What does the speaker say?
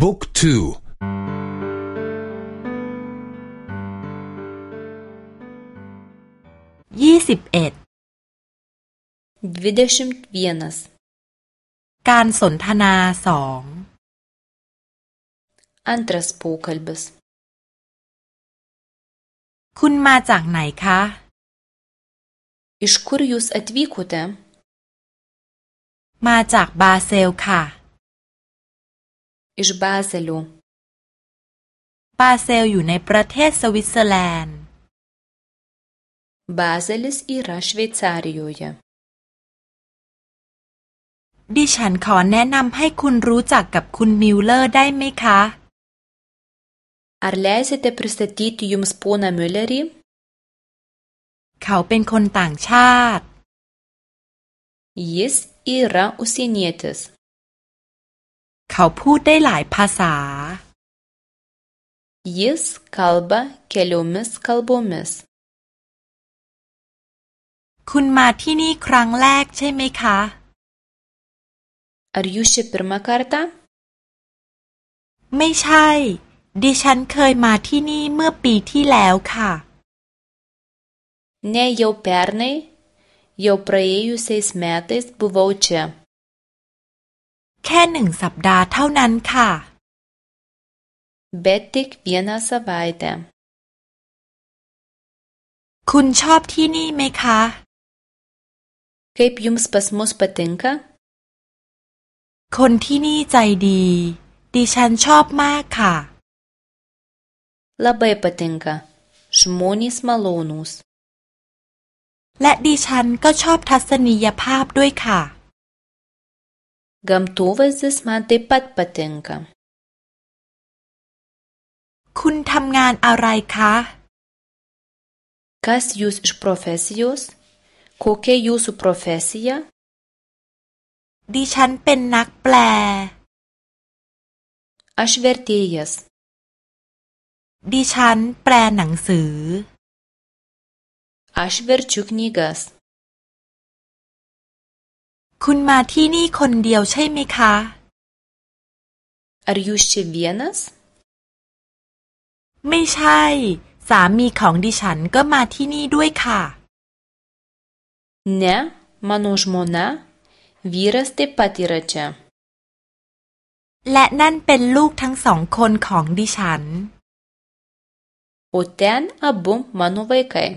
บุ๊กทูยี่สิบเอ็ดวิดชิมเวียนัสการสนทนาสอง antras pokalbis คุณมาจากไหนคะ iš kur jūs atvykote มาจากบาเซลค่ะ iš Bazelio บาเซลอยู่ในประเทศสวิตเซอร์แลนด์ Bazelis yra Šveicarijoje ดิฉันขอแนะนำให้คุณรู้จักกับคุณมิลเลอร์ได้ไหมคะ Ar leisite pristatyti jums poną Müllerį? เขาเป็นคนต่างชาติ Jis yra užsienietis. เขาพูดได้หลายภาษา Jis kalba keliomis kalbomis. คุณมาที่นี่ครั้งแรกใช่ไหมคะ Ar jūs čia pirmą kartą? ไม่ใช่ ดิฉันเคยมาที่นี่เมื่อปีที่แล้วค่ะ Ne jau pernai, jau praėjusiais metais buvau čia. แค่หนึ่งสัปดาห์เท่านั้นค่ะ Bet tik vieną savaitę. คุณชอบที่นี่ไหมคะ Kaip jums pas mus patinka? คนที่นี่ใจดี ดิฉันชอบมากค่ะ Labai patinka. Žmonės malonūs. และดิฉันก็ชอบทัศนียภาพด้วยค่ะ Gamtovaizdis man taip pat patinka. คุณทำงานอะไรคะ Kas jūs iš profesijos? Kokia jūsų profesija? ดิฉันเป็นนักแปล Aš vertėjas. ดิฉันแปลหนังสือ Aš verčiu knygas. คุณมาที่นี่คนเดียวใช่ไหมคะ Ar jūs čia vienas? ไม่ใช่ สามีของดิฉันก็มาที่นี่ด้วยค่ะ Ne, mano žmona, vyras taip pat yra čia. และนั่นเป็นลูกทั้งสองคนของดิฉัน O ten abu mano vaikai.